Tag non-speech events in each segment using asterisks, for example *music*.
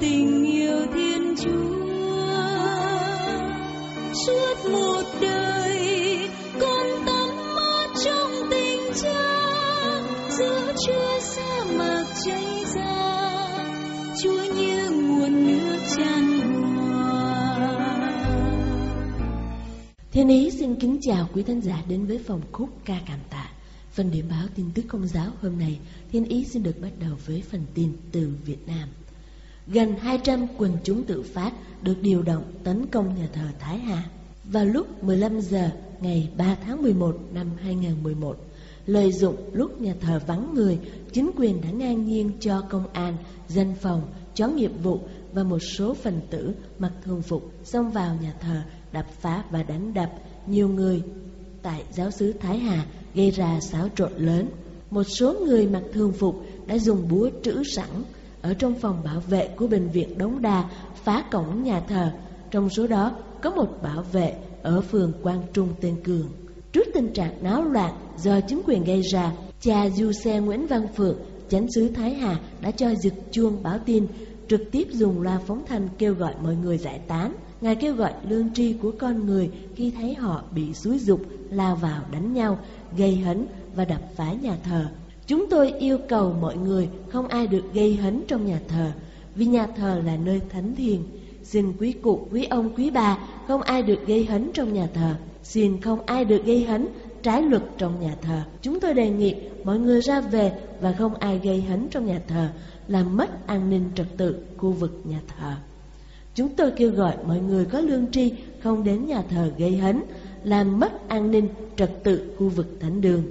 tình yêu thiên chúa suốt một đời con tắm mát trong tình cha giữa chúa sa mạc cháy ra chúa như nguồn nước tràn Thiên Ý xin kính chào quý thính giả đến với phòng khúc ca cảm tạ. Phần điểm báo tin tức công giáo hôm nay, Thiên Ý xin được bắt đầu với phần tin từ Việt Nam. Gần 200 quần chúng tự phát được điều động tấn công nhà thờ Thái Hà. Vào lúc 15 giờ ngày 3 tháng 11 năm 2011, lợi dụng lúc nhà thờ vắng người, chính quyền đã ngang nhiên cho công an, dân phòng, chó nghiệp vụ và một số phần tử mặc thường phục xông vào nhà thờ đập phá và đánh đập nhiều người tại giáo xứ Thái Hà gây ra xáo trộn lớn. Một số người mặc thường phục đã dùng búa trữ sẵn ở trong phòng bảo vệ của bệnh viện Đống Đa phá cổng nhà thờ. Trong số đó có một bảo vệ ở phường Quang Trung tên Cường. Trước tình trạng náo loạn do chính quyền gây ra, cha du xe Nguyễn Văn Phượng, chánh xứ Thái Hà đã cho giật chuông báo tin, trực tiếp dùng loa phóng thanh kêu gọi mọi người giải tán. Ngài kêu gọi lương tri của con người khi thấy họ bị xúi dục lao vào đánh nhau, gây hấn và đập phá nhà thờ. Chúng tôi yêu cầu mọi người không ai được gây hấn trong nhà thờ, vì nhà thờ là nơi thánh thiền Xin quý cụ, quý ông, quý bà không ai được gây hấn trong nhà thờ. Xin không ai được gây hấn trái luật trong nhà thờ. Chúng tôi đề nghị mọi người ra về và không ai gây hấn trong nhà thờ, làm mất an ninh trật tự khu vực nhà thờ. Chúng tôi kêu gọi mọi người có lương tri không đến nhà thờ gây hấn, làm mất an ninh trật tự khu vực thánh đường.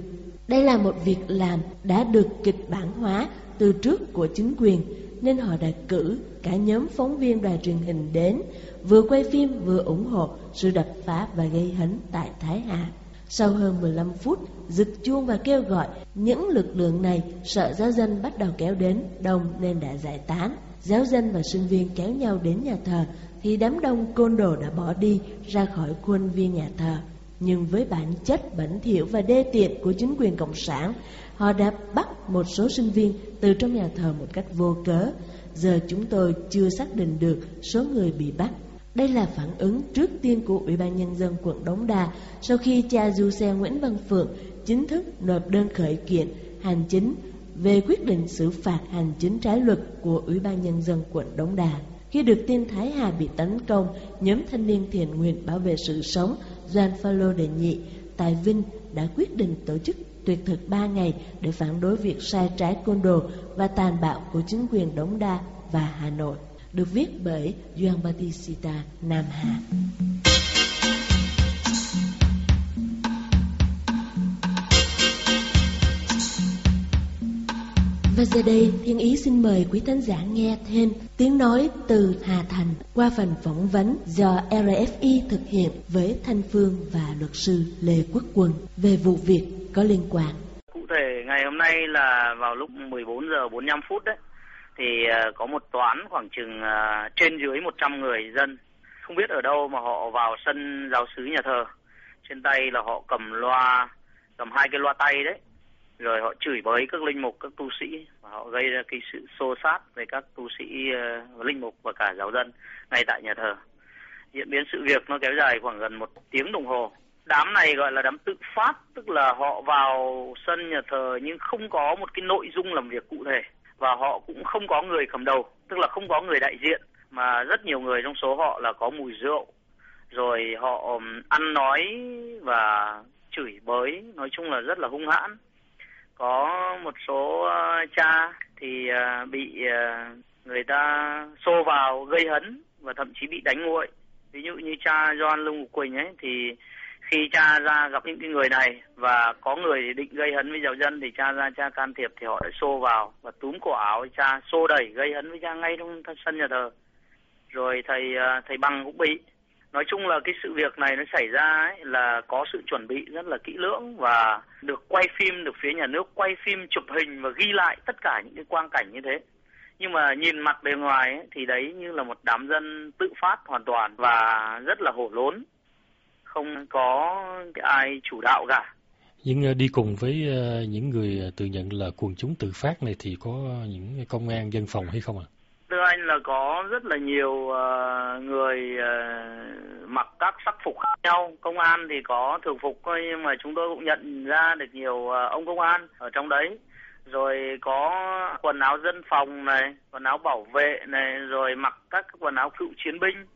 Đây là một việc làm đã được kịch bản hóa từ trước của chính quyền, nên họ đã cử cả nhóm phóng viên đài truyền hình đến, vừa quay phim vừa ủng hộ sự đập phá và gây hấn tại Thái Hà. Sau hơn 15 phút, giật chuông và kêu gọi, những lực lượng này sợ giáo dân bắt đầu kéo đến đông nên đã giải tán. Giáo dân và sinh viên kéo nhau đến nhà thờ thì đám đông côn đồ đã bỏ đi ra khỏi khuôn viên nhà thờ. Nhưng với bản chất bẩn thỉu và đê tiện của chính quyền Cộng sản, họ đã bắt một số sinh viên từ trong nhà thờ một cách vô cớ. Giờ chúng tôi chưa xác định được số người bị bắt. Đây là phản ứng trước tiên của Ủy ban Nhân dân quận Đống Đa sau khi cha du xe Nguyễn Văn Phượng chính thức nộp đơn khởi kiện hành chính về quyết định xử phạt hành chính trái luật của Ủy ban Nhân dân quận Đống Đa. Khi được tin Thái Hà bị tấn công, nhóm thanh niên thiện nguyện bảo vệ sự sống Doan Phaolô đệ nhị, tại Vinh đã quyết định tổ chức tuyệt thực 3 ngày để phản đối việc sai trái côn đồ và tàn bạo của chính quyền Đống Đa và Hà Nội. Được viết bởi Doan Batista Nam Hà. Và giờ đây, Thiên Ý xin mời quý thính giả nghe thêm tiếng nói từ Hà Thành qua phần phỏng vấn do RFI thực hiện với Thanh Phương và luật sư Lê Quốc Quân về vụ việc có liên quan. Cụ thể ngày hôm nay là vào lúc 14 giờ 45 phút đấy thì ờ, có một toán khoảng chừng ờ, trên dưới 100 người dân không biết ở đâu mà họ vào sân giáo sứ nhà thờ. Trên tay là họ cầm loa, cầm hai cái loa tay đấy rồi họ chửi bới các linh mục các tu sĩ và họ gây ra cái sự xô xát với các tu sĩ uh, linh mục và cả giáo dân ngay tại nhà thờ. Diễn biến sự việc nó kéo dài khoảng gần một tiếng đồng hồ. Đám này gọi là đám tự phát tức là họ vào sân nhà thờ nhưng không có một cái nội dung làm việc cụ thể. Và họ cũng không có người cầm đầu tức là không có người đại diện mà rất nhiều người trong số họ là có mùi rượu. Rồi họ ăn nói và chửi bới nói chung là rất là hung hãn có một số ờ, cha thì ờ, bị ờ, người ta xô vào gây hấn và thậm chí bị đánh nguội. Ví dụ như cha John Lung Quỳnh ấy, thì khi cha ra gặp những cái người này và có người định gây hấn với giáo dân, thì cha ra cha can thiệp thì họ đã xô vào và túm cổ áo cha, xô đẩy, gây hấn với cha ngay trong sân nhà thờ. Rồi thầy thầy bằng cũng bị nói chung là cái sự việc này nó xảy ra ấy, là có sự chuẩn bị rất là kỹ lưỡng và được quay phim được phía nhà nước quay phim chụp hình và ghi lại tất cả những cái quang cảnh như thế nhưng mà nhìn mặt bề ngoài ấy, thì đấy như là một đám dân tự phát hoàn toàn và rất là hổ lốn không có cái ai chủ đạo cả nhưng đi cùng với ờ, những người ờ, tự nhận là quần chúng tự phát này thì có những công an dân phòng hay không ạ? À? Thưa anh là có rất là nhiều uh, người uh, mặc các sắc phục khác nhau. Công an thì có thường phục thôi nhưng mà chúng tôi cũng nhận ra được nhiều uh, ông công an ở trong đấy. Rồi có quần áo dân phòng này quần áo bảo vệ này rồi mặc các quần áo cựu chiến binh.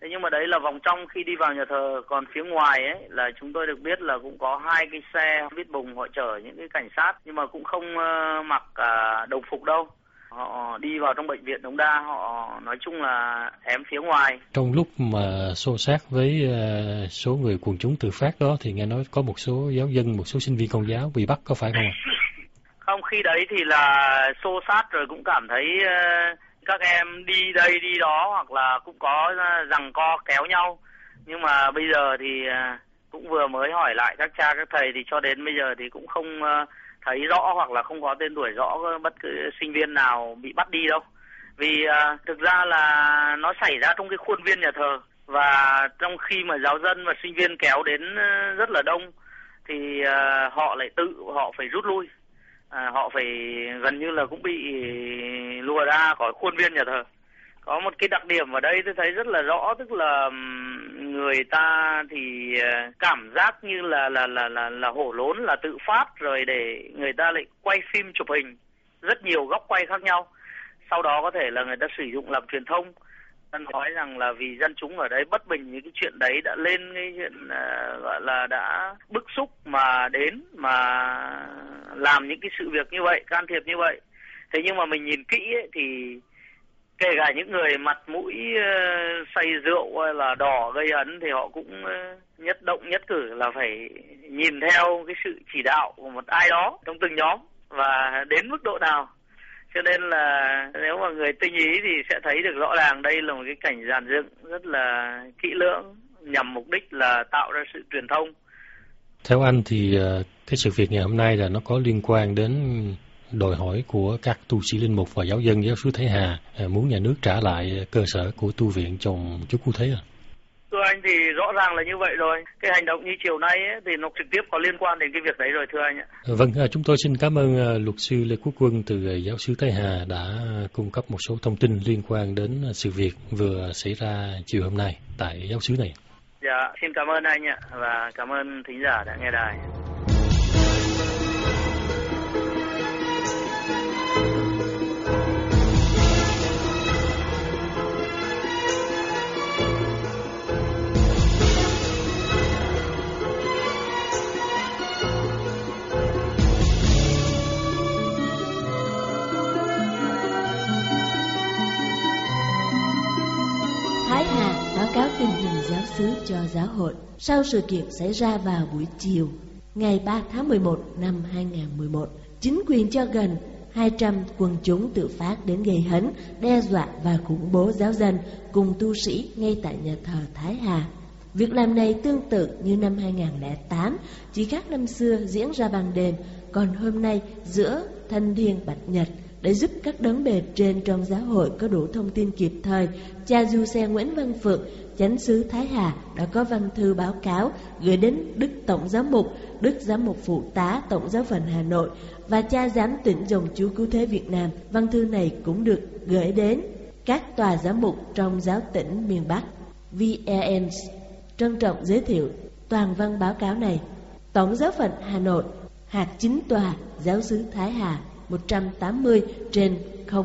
Thế nhưng mà đấy là vòng trong khi đi vào nhà thờ. Còn phía ngoài ấy là chúng tôi được biết là cũng có hai cái xe viết bùng họ chở những cái cảnh sát nhưng mà cũng không uh, mặc uh, đồng phục đâu họ đi vào trong bệnh viện đống đa họ nói chung là ém phía ngoài. Trong lúc mà xô xát với uh, số người quần chúng tự phát đó thì nghe nói có một số giáo dân một số sinh viên công giáo bị bắt có phải không *laughs* không khi đấy thì là xô sát rồi cũng cảm thấy uh, các em đi đây đi đó hoặc là cũng có rằng co kéo nhau. Nhưng mà bây giờ thì cũng vừa mới hỏi lại các cha các thầy thì cho đến bây giờ thì cũng không thấy rõ hoặc là không có tên tuổi rõ bất cứ sinh viên nào bị bắt đi đâu. Vì uh, thực ra là nó xảy ra trong cái khuôn viên nhà thờ và trong khi mà giáo dân và sinh viên kéo đến à, rất là đông thì uh, họ lại tự họ phải rút lui. À, họ phải gần như là cũng bị lùa ra khỏi khuôn viên nhà thờ có một cái đặc điểm ở đây tôi thấy rất là rõ tức là người ta thì ờ, cảm giác như là là là là là hổ lốn là tự phát rồi để người ta lại quay phim chụp hình. Rất nhiều góc quay khác nhau. Sau đó có thể là người ta sử dụng làm truyền thông. Ta nói rằng là vì dân chúng ở đấy bất bình những cái chuyện đấy đã lên cái chuyện uh, gọi là đã bức xúc mà đến mà làm những cái sự việc như vậy can thiệp như vậy. Thế nhưng mà mình nhìn kỹ ấy, thì kể cả những người mặt mũi uh, say rượu hay là đỏ gây ấn thì họ cũng uh, nhất động nhất cử là phải nhìn theo cái sự chỉ đạo của một ai đó trong từng nhóm và đến mức độ nào. Cho nên là nếu mà người tinh ý thì sẽ thấy được rõ ràng đây là một cái cảnh giàn dựng rất là kỹ lưỡng nhằm mục đích là tạo ra sự truyền thông. Theo anh thì ờ, cái sự việc ngày hôm nay là nó có liên quan đến đòi hỏi của các tu sĩ linh mục và giáo dân giáo sứ Thái Hà ờ, muốn nhà nước trả lại cơ sở của tu viện trong chú Cứu Thế à? Thưa anh thì rõ ràng là như vậy rồi. Cái hành động như chiều nay ấy, thì nó trực tiếp có liên quan đến cái việc đấy rồi thưa anh ạ. Vâng, à, chúng tôi xin cảm ơn à, luật sư Lê Quốc Quân từ à, giáo sứ Thái Hà đã cung cấp một số thông tin liên quan đến sự việc vừa xảy ra chiều hôm nay tại giáo sứ này. Dạ, xin cảm ơn anh ạ và cảm ơn thính giả đã nghe đài. Thái Hà báo cáo tình hình giáo xứ cho giáo hội sau sự kiện xảy ra vào buổi chiều ngày 3 tháng 11 năm 2011. Chính quyền cho gần 200 quần chúng tự phát đến gây hấn, đe dọa và khủng bố giáo dân cùng tu sĩ ngay tại nhà thờ Thái Hà. Việc làm này tương tự như năm 2008, chỉ khác năm xưa diễn ra ban đêm, còn hôm nay giữa thanh thiên bạch nhật để giúp các đấng bề trên trong giáo hội có đủ thông tin kịp thời, cha du xe Nguyễn Văn Phượng chánh sứ Thái Hà đã có văn thư báo cáo gửi đến Đức Tổng Giám mục, Đức Giám mục Phụ tá Tổng giáo phận Hà Nội và cha giám tỉnh dòng chú cứu thế Việt Nam. Văn thư này cũng được gửi đến các tòa giám mục trong giáo tỉnh miền Bắc. VNS trân trọng giới thiệu toàn văn báo cáo này. Tổng giáo phận Hà Nội, hạt chính tòa giáo sứ Thái Hà 180 trên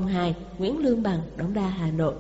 02 Nguyễn Lương Bằng, Đống Đa, Hà Nội.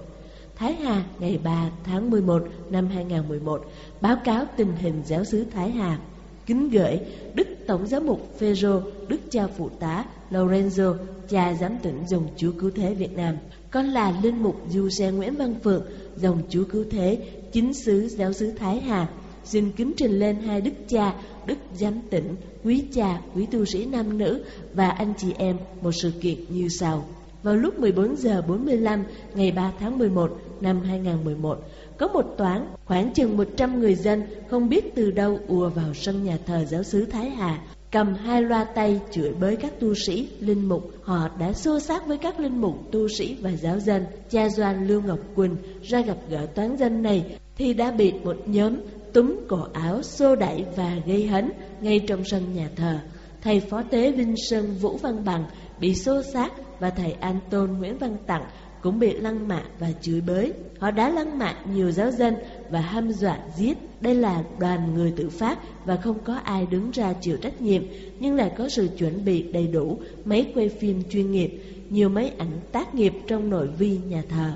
Thái Hà ngày 3 tháng 11 năm 2011 báo cáo tình hình giáo sứ Thái Hà kính gửi Đức Tổng giám mục Phêrô, Đức cha phụ tá Lorenzo, cha giám tỉnh dòng Chúa Cứu Thế Việt Nam. Con là linh mục Du Xe Nguyễn Văn Phượng, dòng Chúa Cứu Thế, chính xứ giáo sứ Thái Hà xin kính trình lên hai đức cha, đức giám tịnh, quý cha, quý tu sĩ nam nữ và anh chị em một sự kiện như sau. Vào lúc 14 giờ 45 ngày 3 tháng 11 năm 2011, có một toán khoảng chừng 100 người dân không biết từ đâu ùa vào sân nhà thờ giáo xứ Thái Hà cầm hai loa tay chửi bới các tu sĩ, linh mục. Họ đã xô xát với các linh mục, tu sĩ và giáo dân. Cha Doan Lưu Ngọc Quỳnh ra gặp gỡ toán dân này thì đã bị một nhóm túm cổ áo, xô đẩy và gây hấn ngay trong sân nhà thờ. Thầy phó tế Vinh Sơn Vũ Văn Bằng bị xô xát và thầy An Tôn Nguyễn Văn Tặng cũng bị lăng mạ và chửi bới. Họ đã lăng mạ nhiều giáo dân và hăm dọa giết. Đây là đoàn người tự phát và không có ai đứng ra chịu trách nhiệm, nhưng lại có sự chuẩn bị đầy đủ, máy quay phim chuyên nghiệp, nhiều máy ảnh tác nghiệp trong nội vi nhà thờ.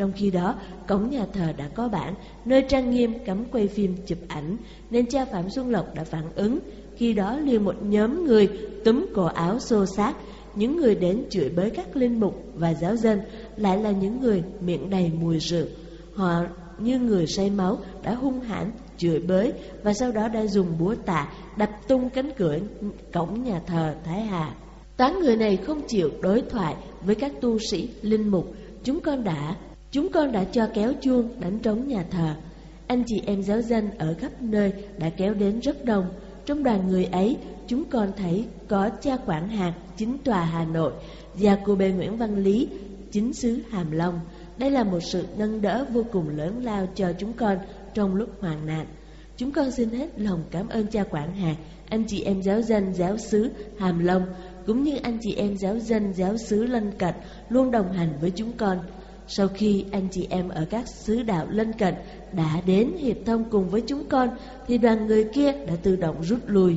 Trong khi đó, cổng nhà thờ đã có bản nơi trang nghiêm cấm quay phim chụp ảnh, nên cha Phạm Xuân Lộc đã phản ứng. Khi đó liền một nhóm người túm cổ áo xô xát, những người đến chửi bới các linh mục và giáo dân lại là những người miệng đầy mùi rượu. Họ như người say máu đã hung hãn chửi bới và sau đó đã dùng búa tạ đập tung cánh cửa cổng nhà thờ Thái Hà. Toán người này không chịu đối thoại với các tu sĩ, linh mục. Chúng con đã chúng con đã cho kéo chuông đánh trống nhà thờ. Anh chị em giáo dân ở khắp nơi đã kéo đến rất đông. Trong đoàn người ấy, chúng con thấy có cha quản hạt chính tòa Hà Nội, và cô bê Nguyễn Văn Lý, chính sứ Hàm Long. Đây là một sự nâng đỡ vô cùng lớn lao cho chúng con trong lúc hoạn nạn. Chúng con xin hết lòng cảm ơn cha quản hạt, anh chị em giáo dân giáo sứ Hàm Long, cũng như anh chị em giáo dân giáo sứ lân cận luôn đồng hành với chúng con. Sau khi anh chị em ở các xứ đạo lân cận đã đến hiệp thông cùng với chúng con, thì đoàn người kia đã tự động rút lui.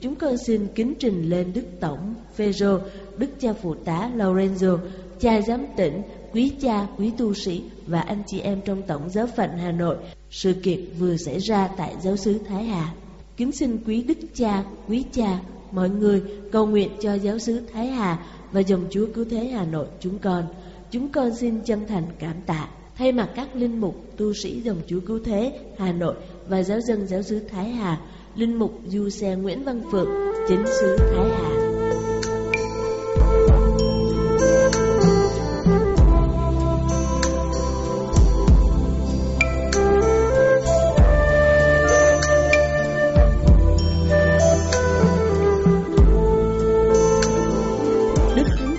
Chúng con xin kính trình lên Đức Tổng Phêrô, Đức cha phụ tá Lorenzo, cha giám tỉnh, quý cha, quý tu sĩ và anh chị em trong Tổng giáo phận Hà Nội. Sự kiện vừa xảy ra tại giáo xứ Thái Hà. Kính xin quý Đức cha, quý cha, mọi người cầu nguyện cho giáo xứ Thái Hà và dòng Chúa Cứu Thế Hà Nội chúng con. Chúng con xin chân thành cảm tạ thay mặt các linh mục, tu sĩ dòng Chúa Cứu Thế Hà Nội và giáo dân giáo xứ Thái Hà, linh mục Du Xe Nguyễn Văn Phượng, chính xứ Thái Hà.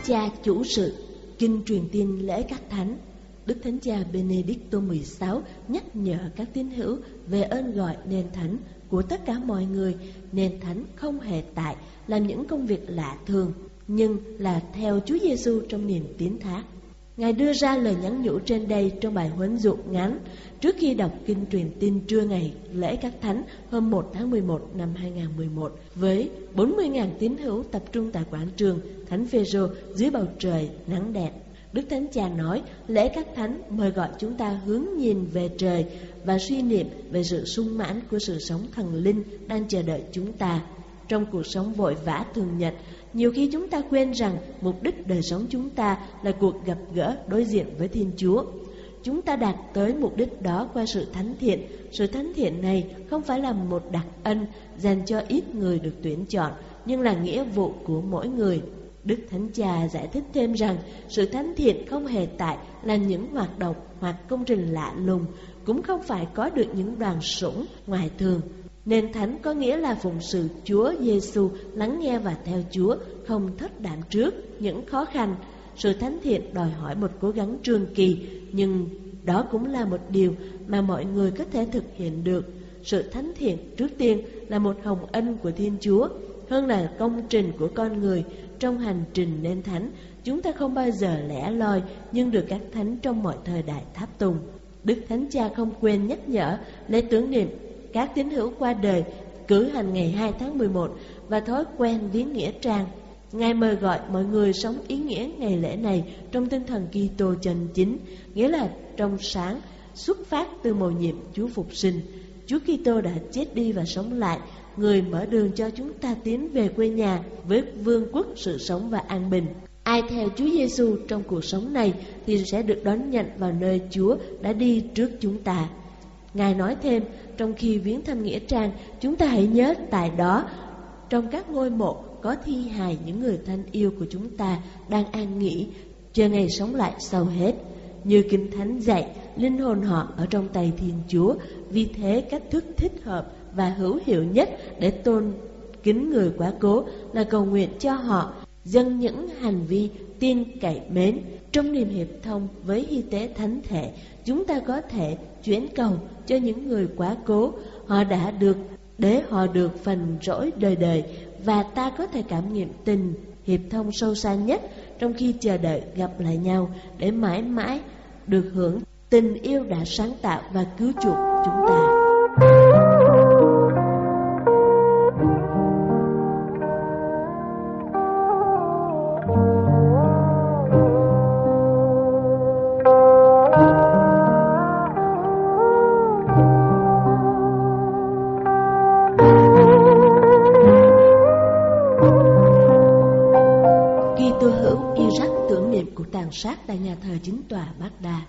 cha chủ sự kinh truyền tin lễ các thánh Đức Thánh Cha Benedicto XVI nhắc nhở các tín hữu về ơn gọi nền thánh của tất cả mọi người. Nền thánh không hề tại làm những công việc lạ thường, nhưng là theo Chúa Giêsu trong niềm tín thác. Ngài đưa ra lời nhắn nhủ trên đây trong bài huấn dụ ngắn trước khi đọc kinh truyền tin trưa ngày lễ các thánh hôm 1 tháng 11 năm 2011 với 40.000 tín hữu tập trung tại quảng trường Thánh Phêrô dưới bầu trời nắng đẹp. Đức Thánh Cha nói lễ các thánh mời gọi chúng ta hướng nhìn về trời và suy niệm về sự sung mãn của sự sống thần linh đang chờ đợi chúng ta. Trong cuộc sống vội vã thường nhật, nhiều khi chúng ta quên rằng mục đích đời sống chúng ta là cuộc gặp gỡ đối diện với Thiên Chúa. Chúng ta đạt tới mục đích đó qua sự thánh thiện. Sự thánh thiện này không phải là một đặc ân dành cho ít người được tuyển chọn, nhưng là nghĩa vụ của mỗi người. Đức Thánh Cha giải thích thêm rằng sự thánh thiện không hề tại là những hoạt động hoặc công trình lạ lùng, cũng không phải có được những đoàn sủng ngoài thường. Nên thánh có nghĩa là phụng sự Chúa Giêsu lắng nghe và theo Chúa, không thất đảm trước những khó khăn. Sự thánh thiện đòi hỏi một cố gắng trường kỳ, nhưng đó cũng là một điều mà mọi người có thể thực hiện được. Sự thánh thiện trước tiên là một hồng ân của Thiên Chúa, hơn là công trình của con người trong hành trình nên thánh. Chúng ta không bao giờ lẻ loi, nhưng được các thánh trong mọi thời đại tháp tùng. Đức Thánh Cha không quên nhắc nhở lễ tưởng niệm các tín hữu qua đời cử hành ngày 2 tháng 11 và thói quen viếng nghĩa trang. Ngài mời gọi mọi người sống ý nghĩa ngày lễ này trong tinh thần Kitô chân chính, nghĩa là trong sáng, xuất phát từ mầu nhiệm Chúa phục sinh. Chúa Kitô đã chết đi và sống lại, người mở đường cho chúng ta tiến về quê nhà với vương quốc sự sống và an bình. Ai theo Chúa Giêsu trong cuộc sống này thì sẽ được đón nhận vào nơi Chúa đã đi trước chúng ta. Ngài nói thêm, trong khi viếng thăm Nghĩa Trang, chúng ta hãy nhớ tại đó, trong các ngôi mộ có thi hài những người thân yêu của chúng ta đang an nghỉ, chờ ngày sống lại sau hết. Như Kinh Thánh dạy, linh hồn họ ở trong tay Thiên Chúa, vì thế cách thức thích hợp và hữu hiệu nhất để tôn kính người quá cố là cầu nguyện cho họ dâng những hành vi tin cậy mến trong niềm hiệp thông với y tế thánh thể, chúng ta có thể chuyển cầu cho những người quá cố họ đã được, để họ được phần rỗi đời đời, và ta có thể cảm nghiệm tình hiệp thông sâu xa nhất trong khi chờ đợi gặp lại nhau để mãi mãi được hưởng tình yêu đã sáng tạo và cứu chuộc chúng ta. Sát tại nhà thờ chính tòa Baghdad.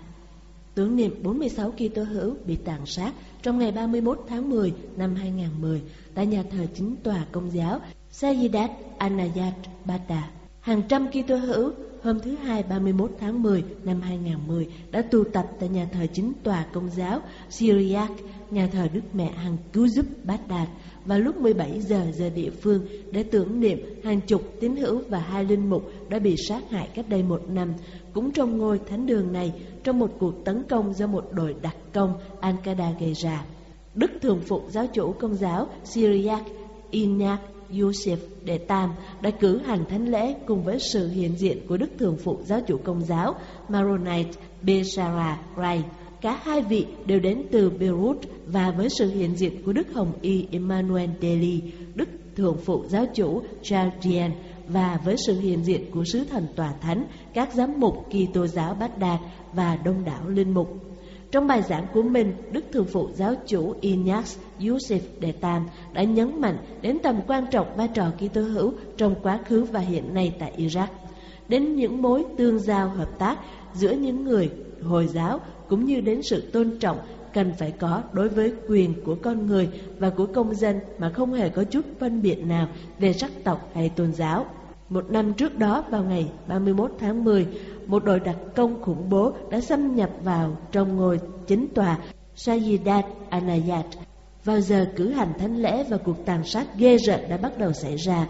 Tưởng niệm 46 Kitô hữu bị tàn sát trong ngày 31 tháng 10 năm 2010 tại nhà thờ chính tòa Công giáo Sayyidat Anayat Baghdad. Hàng trăm Kitô hữu hôm thứ Hai 31 tháng 10 năm 2010 đã tụ tập tại nhà thờ chính tòa Công giáo Syriac, nhà thờ Đức Mẹ Hằng Cứu Giúp Baghdad vào lúc 17 giờ giờ địa phương để tưởng niệm hàng chục tín hữu và hai linh mục đã bị sát hại cách đây một năm, cũng trong ngôi thánh đường này trong một cuộc tấn công do một đội đặc công Al-Qaeda gây ra. Đức Thường Phụ Giáo chủ Công giáo Syriac Inak Yusuf Đệ Tam đã cử hành thánh lễ cùng với sự hiện diện của Đức Thường Phụ Giáo chủ Công giáo Maronite Beshara Rai Cả hai vị đều đến từ Beirut và với sự hiện diện của Đức Hồng Y Emmanuel Deli, Đức Thượng phụ Giáo chủ Charles và với sự hiện diện của sứ thần tòa thánh, các giám mục kỳ tô giáo Bát Đạt và đông đảo linh mục. Trong bài giảng của mình, Đức Thượng phụ Giáo chủ Ignaz Yusuf Đệ Tam đã nhấn mạnh đến tầm quan trọng vai trò Kitô hữu trong quá khứ và hiện nay tại Iraq, đến những mối tương giao hợp tác giữa những người Hồi giáo cũng như đến sự tôn trọng cần phải có đối với quyền của con người và của công dân mà không hề có chút phân biệt nào về sắc tộc hay tôn giáo. Một năm trước đó vào ngày 31 tháng 10, một đội đặc công khủng bố đã xâm nhập vào trong ngôi chính tòa Sayyidat Anayat. Vào giờ cử hành thánh lễ và cuộc tàn sát ghê rợn đã bắt đầu xảy ra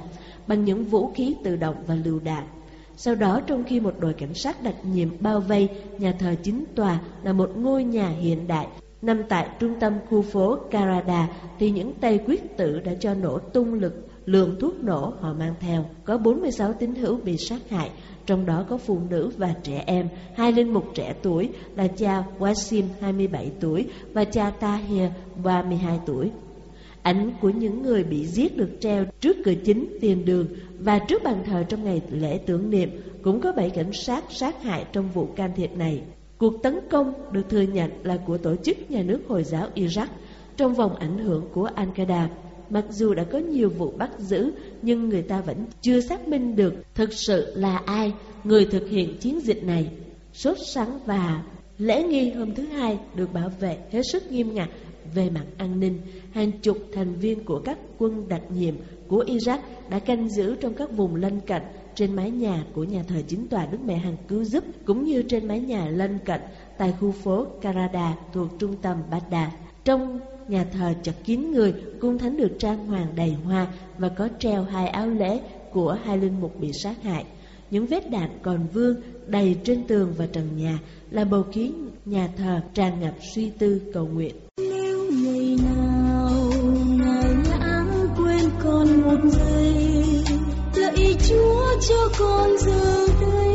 bằng những vũ khí tự động và lựu đạn. Sau đó trong khi một đội cảnh sát đặc nhiệm bao vây nhà thờ chính tòa là một ngôi nhà hiện đại nằm tại trung tâm khu phố Karada thì những tay quyết tử đã cho nổ tung lực lượng thuốc nổ họ mang theo. Có 46 tín hữu bị sát hại, trong đó có phụ nữ và trẻ em, hai linh mục trẻ tuổi là cha Wasim 27 tuổi và cha Tahir 32 tuổi. Ảnh của những người bị giết được treo trước cửa chính tiền đường và trước bàn thờ trong ngày lễ tưởng niệm cũng có bảy cảnh sát sát hại trong vụ can thiệp này. Cuộc tấn công được thừa nhận là của tổ chức nhà nước Hồi giáo Iraq trong vòng ảnh hưởng của Al-Qaeda. Mặc dù đã có nhiều vụ bắt giữ, nhưng người ta vẫn chưa xác minh được thực sự là ai người thực hiện chiến dịch này. Sốt sắng và lễ nghi hôm thứ hai được bảo vệ hết sức nghiêm ngặt về mặt an ninh. Hàng chục thành viên của các quân đặc nhiệm của Iraq đã canh giữ trong các vùng lân cận trên mái nhà của nhà thờ chính tòa Đức Mẹ Hằng Cứu Giúp cũng như trên mái nhà lân cận tại khu phố Karada thuộc trung tâm Baghdad. Trong nhà thờ chật kín người, cung thánh được trang hoàng đầy hoa và có treo hai áo lễ của hai linh mục bị sát hại. Những vết đạn còn vương, đầy trên tường và trần nhà là bầu khí nhà thờ tràn ngập suy tư cầu nguyện. Nếu ngày nào ngài lãng quên con một giây lạy chúa cho con giờ đây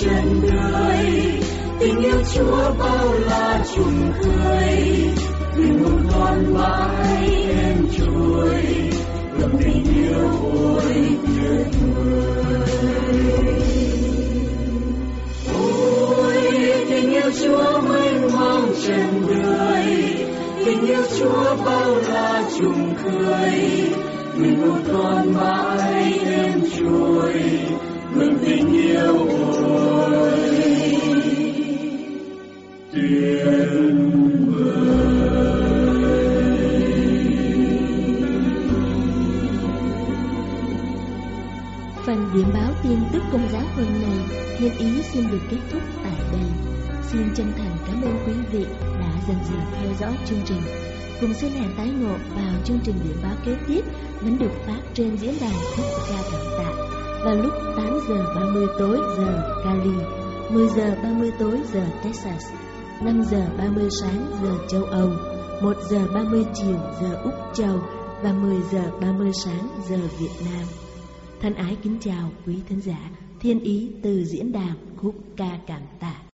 trần đời tình yêu chúa bao la trùng khơi vì một con mãi em trôi lòng tình yêu ôi tuyệt vời ôi, tình yêu chúa mênh mang trần đời tình yêu chúa bao la trùng khơi mình một con mãi em trôi ngừng tình yêu ôi tuyệt Phần điểm báo tin tức công giáo hôm nay, Thiên Ý xin được kết thúc tại đây. Xin chân thành cảm ơn quý vị đã dần dần theo dõi chương trình. Cùng xin hẹn tái ngộ vào chương trình điểm báo kế tiếp vẫn được phát trên diễn đàn quốc gia cảm tạ vào lúc 8 giờ 30 tối giờ Cali, 10 giờ 30 tối giờ Texas, 5 giờ 30 sáng giờ châu Âu, 1 giờ 30 chiều giờ Úc Châu và 10 giờ 30 sáng giờ Việt Nam. Thân ái kính chào quý thính giả, thiên ý từ diễn đàn khúc ca cảm tạ.